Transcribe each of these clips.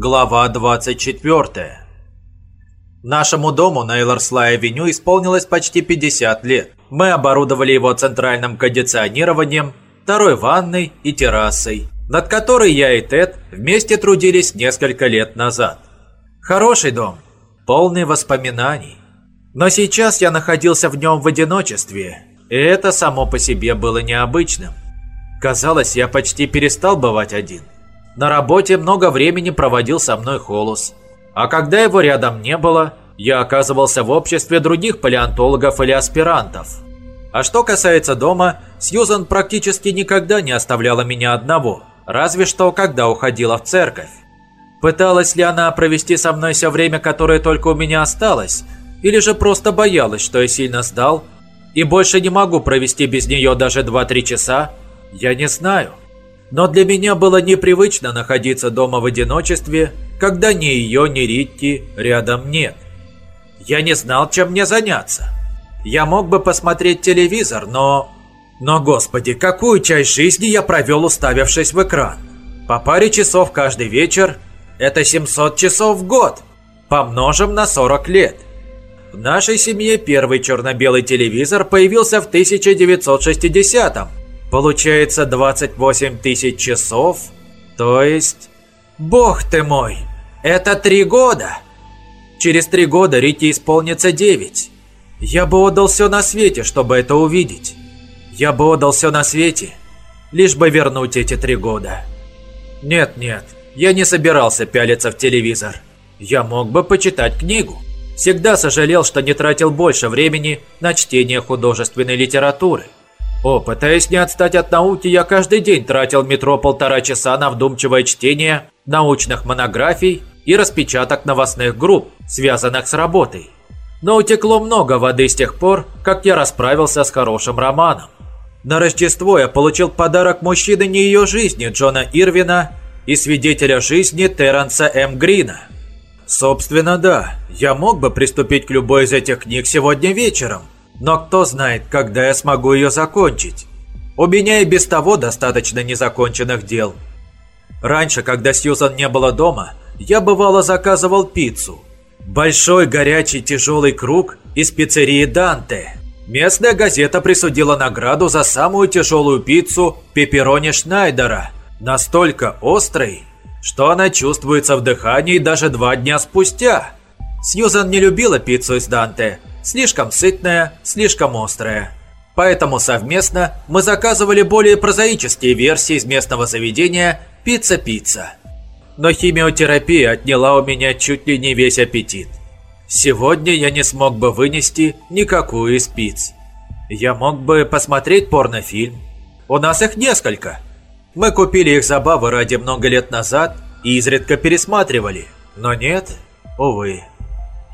Глава 24. Нашему дому на Эйлорслай-авеню исполнилось почти 50 лет. Мы оборудовали его центральным кондиционированием, второй ванной и террасой, над которой я и Тед вместе трудились несколько лет назад. Хороший дом, полный воспоминаний. Но сейчас я находился в нем в одиночестве, и это само по себе было необычным. Казалось, я почти перестал бывать один – на работе много времени проводил со мной Холус. А когда его рядом не было, я оказывался в обществе других палеонтологов или аспирантов. А что касается дома, Сьюзан практически никогда не оставляла меня одного, разве что когда уходила в церковь. Пыталась ли она провести со мной все время, которое только у меня осталось, или же просто боялась, что я сильно сдал, и больше не могу провести без нее даже 2-3 часа, я не знаю. Но для меня было непривычно находиться дома в одиночестве, когда ни ее, ни Ритти рядом нет. Я не знал, чем мне заняться. Я мог бы посмотреть телевизор, но... Но, господи, какую часть жизни я провел, уставившись в экран? По паре часов каждый вечер – это 700 часов в год. Помножим на 40 лет. В нашей семье первый черно-белый телевизор появился в 1960-м, Получается 28 тысяч часов, то есть... Бог ты мой, это три года! Через три года Рите исполнится 9. Я бы отдал все на свете, чтобы это увидеть. Я бы отдал все на свете, лишь бы вернуть эти три года. Нет-нет, я не собирался пялиться в телевизор. Я мог бы почитать книгу. Всегда сожалел, что не тратил больше времени на чтение художественной литературы. О, пытаясь не отстать от науки, я каждый день тратил метро полтора часа на вдумчивое чтение научных монографий и распечаток новостных групп, связанных с работой. Но утекло много воды с тех пор, как я расправился с хорошим романом. На Рождество я получил подарок мужчины не ее жизни Джона Ирвина и свидетеля жизни Терренса М. Грина. Собственно, да, я мог бы приступить к любой из этих книг сегодня вечером – но кто знает, когда я смогу ее закончить. У меня и без того достаточно незаконченных дел. Раньше, когда Сьюзан не было дома, я бывало заказывал пиццу. Большой горячий тяжелый круг из пиццерии Данте. Местная газета присудила награду за самую тяжелую пиццу пепперони Шнайдера. Настолько острой, что она чувствуется в дыхании даже два дня спустя. Сьюзан не любила пиццу из Данте, Слишком сытная, слишком острая. Поэтому совместно мы заказывали более прозаические версии из местного заведения «Пицца-пицца». Но химиотерапия отняла у меня чуть ли не весь аппетит. Сегодня я не смог бы вынести никакую из пиц. Я мог бы посмотреть порнофильм. У нас их несколько. Мы купили их забавы ради много лет назад и изредка пересматривали. Но нет, увы.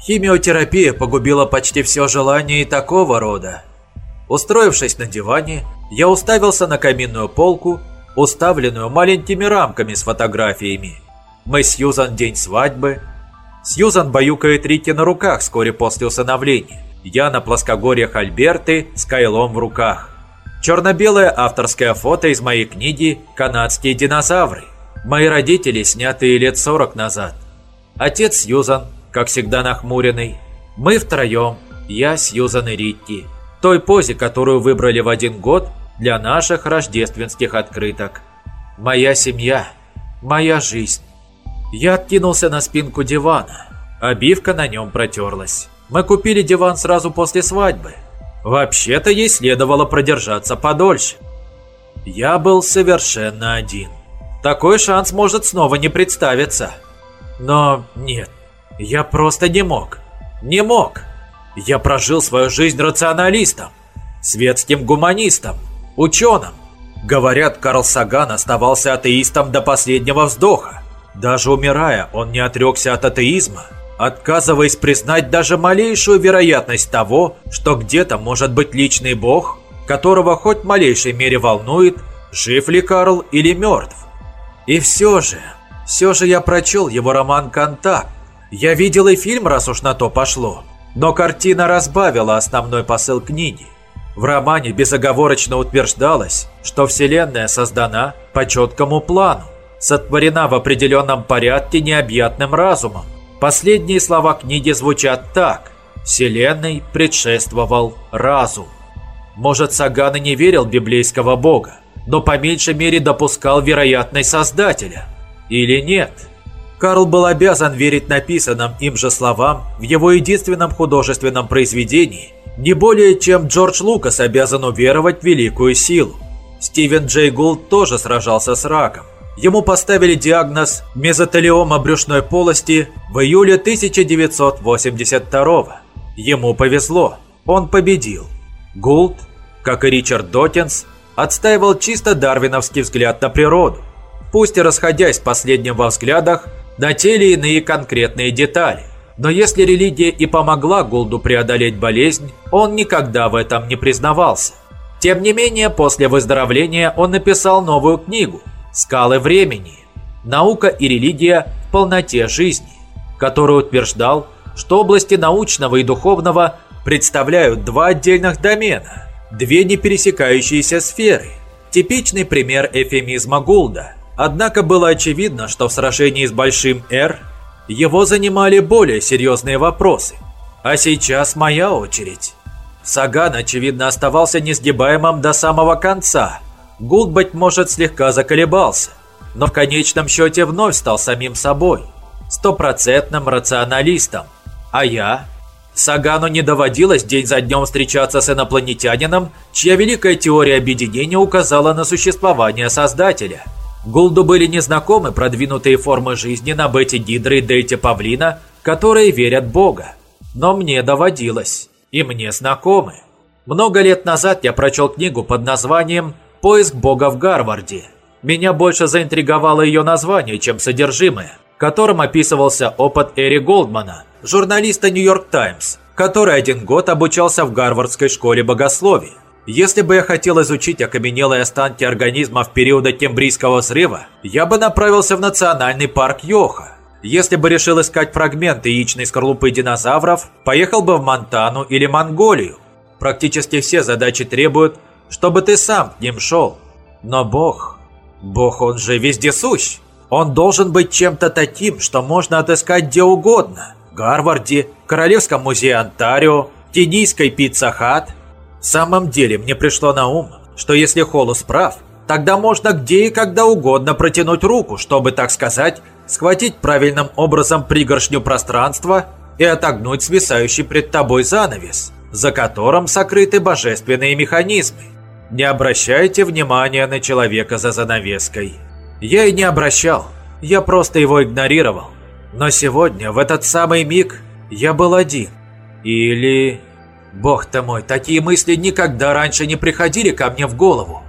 Химиотерапия погубила почти все желание и такого рода. Устроившись на диване, я уставился на каминную полку, уставленную маленькими рамками с фотографиями. Мы с Сьюзан день свадьбы. Сьюзан баюкает Рики на руках вскоре после усыновления. Я на плоскогорьях Альберты с кайлом в руках. Черно-белое авторское фото из моей книги «Канадские динозавры». Мои родители, снятые лет 40 назад. Отец Сьюзан, как всегда нахмуренный. Мы втроем, я, Сьюзан и Ритти, той позе, которую выбрали в один год для наших рождественских открыток. Моя семья, моя жизнь. Я откинулся на спинку дивана. Обивка на нем протерлась. Мы купили диван сразу после свадьбы. Вообще-то ей следовало продержаться подольше. Я был совершенно один. Такой шанс может снова не представиться. Но нет, я просто не мог. Не мог. Я прожил свою жизнь рационалистом, светским гуманистом, ученым. Говорят, Карл Саган оставался атеистом до последнего вздоха. Даже умирая, он не отрекся от атеизма, отказываясь признать даже малейшую вероятность того, что где-то может быть личный бог, которого хоть в малейшей мере волнует, жив ли Карл или мертв. И все же, все же я прочел его роман «Контакт», я видел и фильм, раз уж на то пошло. Но картина разбавила основной посыл книги. В романе безоговорочно утверждалось, что Вселенная создана по четкому плану, сотворена в определенном порядке необъятным разумом. Последние слова книги звучат так. Вселенной предшествовал разум. Может, Саган и не верил библейского бога, но по меньшей мере допускал вероятность Создателя. Или нет? Карл был обязан верить написанным им же словам в его единственном художественном произведении, не более чем Джордж Лукас обязан уверовать в великую силу. Стивен Джей Гулд тоже сражался с раком. Ему поставили диагноз мезотелиома брюшной полости в июле 1982 Ему повезло, он победил. Гулд, как и Ричард Дотинс, отстаивал чисто дарвиновский взгляд на природу, пусть и расходясь последним во взглядах на те или иные конкретные детали. Но если религия и помогла Гулду преодолеть болезнь, он никогда в этом не признавался. Тем не менее, после выздоровления он написал новую книгу «Скалы времени. Наука и религия в полноте жизни», которую утверждал, что области научного и духовного представляют два отдельных домена, две не пересекающиеся сферы. Типичный пример эфемизма Гулда. Однако было очевидно, что в сражении с Большим «Р» его занимали более серьезные вопросы. А сейчас моя очередь. Саган, очевидно, оставался несгибаемым до самого конца. Гулд, быть может, слегка заколебался, но в конечном счете вновь стал самим собой, стопроцентным рационалистом. А я Сагану не доводилось день за днем встречаться с инопланетянином, чья великая теория объединения указала на существование Создателя. Гулду были незнакомы продвинутые формы жизни на Бете Гидры и Дейте Павлина, которые верят Бога. Но мне доводилось, и мне знакомы. Много лет назад я прочел книгу под названием «Поиск Бога в Гарварде». Меня больше заинтриговало ее название, чем содержимое, которым описывался опыт Эри Голдмана – журналиста «Нью-Йорк Таймс», который один год обучался в Гарвардской школе богословия. Если бы я хотел изучить окаменелые останки организма в периоды Кембрийского срыва, я бы направился в национальный парк Йохо. Если бы решил искать фрагменты яичной скорлупы динозавров, поехал бы в Монтану или Монголию. Практически все задачи требуют, чтобы ты сам к ним шел. Но Бог... Бог, он же вездесущ. Он должен быть чем-то таким, что можно отыскать где угодно. Гарварде, Королевском музее Онтарио, Кенийской Пицца-Хат. В самом деле мне пришло на ум, что если Холус прав, тогда можно где и когда угодно протянуть руку, чтобы, так сказать, схватить правильным образом пригоршню пространства и отогнуть свисающий пред тобой занавес, за которым сокрыты божественные механизмы. Не обращайте внимания на человека за занавеской. Я и не обращал, я просто его игнорировал. Но сегодня, в этот самый миг, я был один. Или... Бог ты мой, такие мысли никогда раньше не приходили ко мне в голову.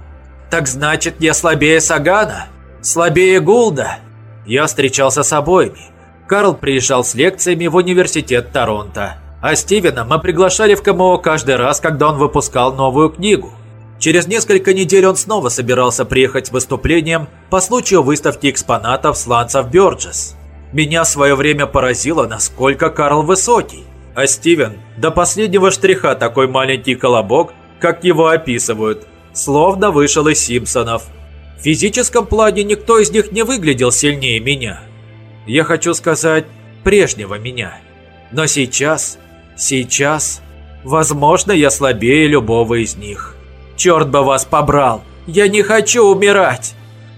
Так значит, я слабее Сагана? Слабее Гулда? Я встречался с обоими. Карл приезжал с лекциями в университет Торонто. А Стивена мы приглашали в КМО каждый раз, когда он выпускал новую книгу. Через несколько недель он снова собирался приехать с выступлением по случаю выставки экспонатов сланцев Бёрджес. Меня в свое время поразило, насколько Карл высокий. А Стивен до последнего штриха такой маленький колобок, как его описывают, словно вышел из Симпсонов. В физическом плане никто из них не выглядел сильнее меня. Я хочу сказать, прежнего меня. Но сейчас, сейчас, возможно, я слабее любого из них. Черт бы вас побрал, я не хочу умирать.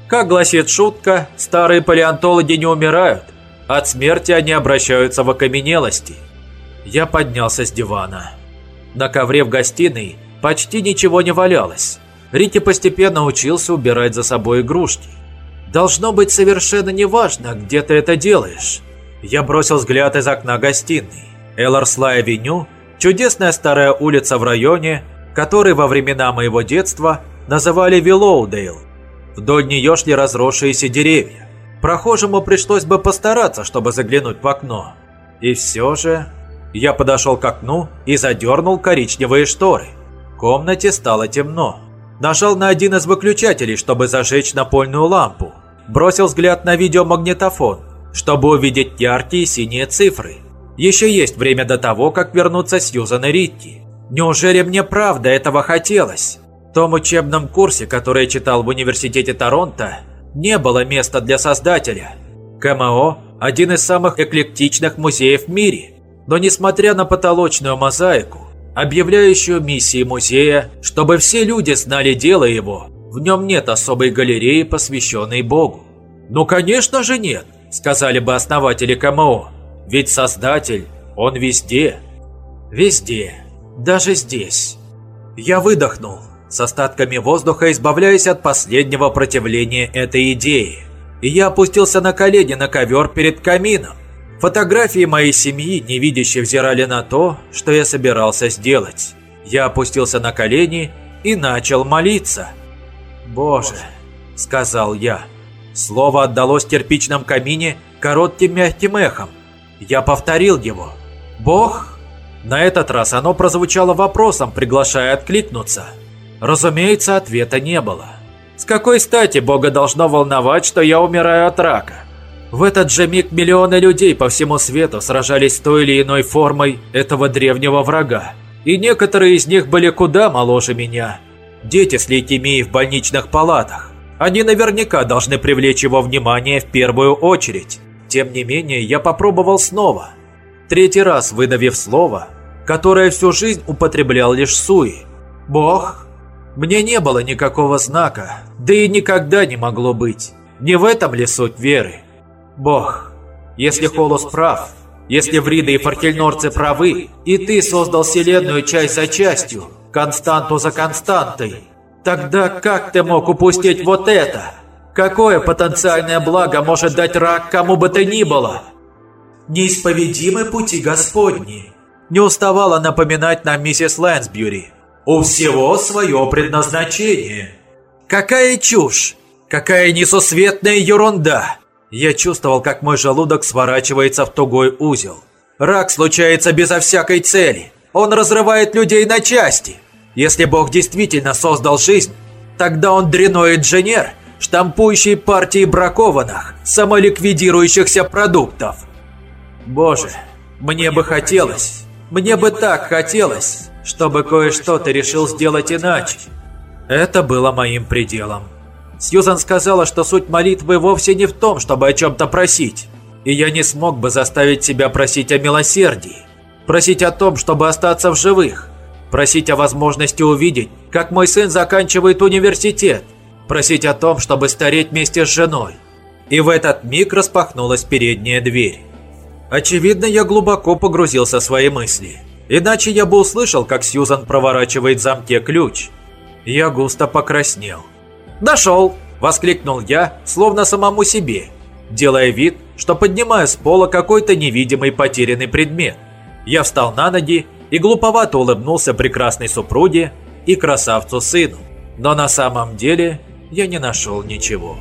Как гласит шутка, старые палеонтологи не умирают, от смерти они обращаются в окаменелости. Я поднялся с дивана. На ковре в гостиной почти ничего не валялось. Рики постепенно учился убирать за собой игрушки. Должно быть совершенно неважно, где ты это делаешь. Я бросил взгляд из окна гостиной. Элларслай-авеню – чудесная старая улица в районе, который во времена моего детства называли Виллоудейл. Вдоль нее шли разросшиеся деревья. Прохожему пришлось бы постараться, чтобы заглянуть в окно. И все же... Я подошел к окну и задернул коричневые шторы. В комнате стало темно. Нажал на один из выключателей, чтобы зажечь напольную лампу. Бросил взгляд на видеомагнитофон, чтобы увидеть яркие синие цифры. Еще есть время до того, как вернуться Сьюзан и Ритти. Неужели мне правда этого хотелось? В том учебном курсе, который я читал в университете Торонто, не было места для создателя. КМО – один из самых эклектичных музеев в мире, но несмотря на потолочную мозаику, объявляющую миссии музея, чтобы все люди знали дело его, в нем нет особой галереи, посвященной Богу. «Ну, конечно же нет», – сказали бы основатели КМО, ведь Создатель, он везде. Везде, даже здесь. Я выдохнул, с остатками воздуха избавляясь от последнего противления этой идеи. И я опустился на колени на ковер перед камином. Фотографии моей семьи невидяще взирали на то, что я собирался сделать. Я опустился на колени и начал молиться. «Боже», — сказал я. Слово отдалось в кирпичном камине коротким мягким эхом. Я повторил его. «Бог?» На этот раз оно прозвучало вопросом, приглашая откликнуться. Разумеется, ответа не было. С какой стати Бога должно волновать, что я умираю от рака? В этот же миг миллионы людей по всему свету сражались с той или иной формой этого древнего врага. И некоторые из них были куда моложе меня. Дети с лейкемией в больничных палатах. Они наверняка должны привлечь его внимание в первую очередь. Тем не менее, я попробовал снова. Третий раз выдавив слово, которое всю жизнь употреблял лишь Суи. «Бог?» Мне не было никакого знака, да и никогда не могло быть. Не в этом ли суть веры? Бог, если Холос прав, если Врида и Фаркельнорцы правы, и ты создал Вселенную часть за частью, константу за константой, тогда как ты мог упустить вот это? Какое потенциальное благо может дать рак кому бы то ни было? Неисповедимы пути Господни. Не уставала напоминать нам миссис Лэнсбьюри. У всего свое предназначение. Какая чушь! Какая несусветная ерунда! Я чувствовал, как мой желудок сворачивается в тугой узел. Рак случается безо всякой цели. Он разрывает людей на части. Если Бог действительно создал жизнь, тогда он дряной инженер, штампующий партии бракованных, самоликвидирующихся продуктов. Боже, мне бы хотелось, мне бы так хотелось, чтобы кое-что ты решил сделать иначе. Это было моим пределом. Сьюзан сказала, что суть молитвы вовсе не в том, чтобы о чем-то просить. И я не смог бы заставить себя просить о милосердии. Просить о том, чтобы остаться в живых. Просить о возможности увидеть, как мой сын заканчивает университет – просить о том, чтобы стареть вместе с женой. И в этот миг распахнулась передняя дверь. Очевидно, я глубоко погрузился в свои мысли. Иначе я бы услышал, как Сьюзан проворачивает в замке ключ. Я густо покраснел. «Нашел!» – воскликнул я, словно самому себе, делая вид, что поднимаю с пола какой-то невидимый потерянный предмет. Я встал на ноги и глуповато улыбнулся прекрасной супруге и красавцу сыну. Но на самом деле я не нашел ничего.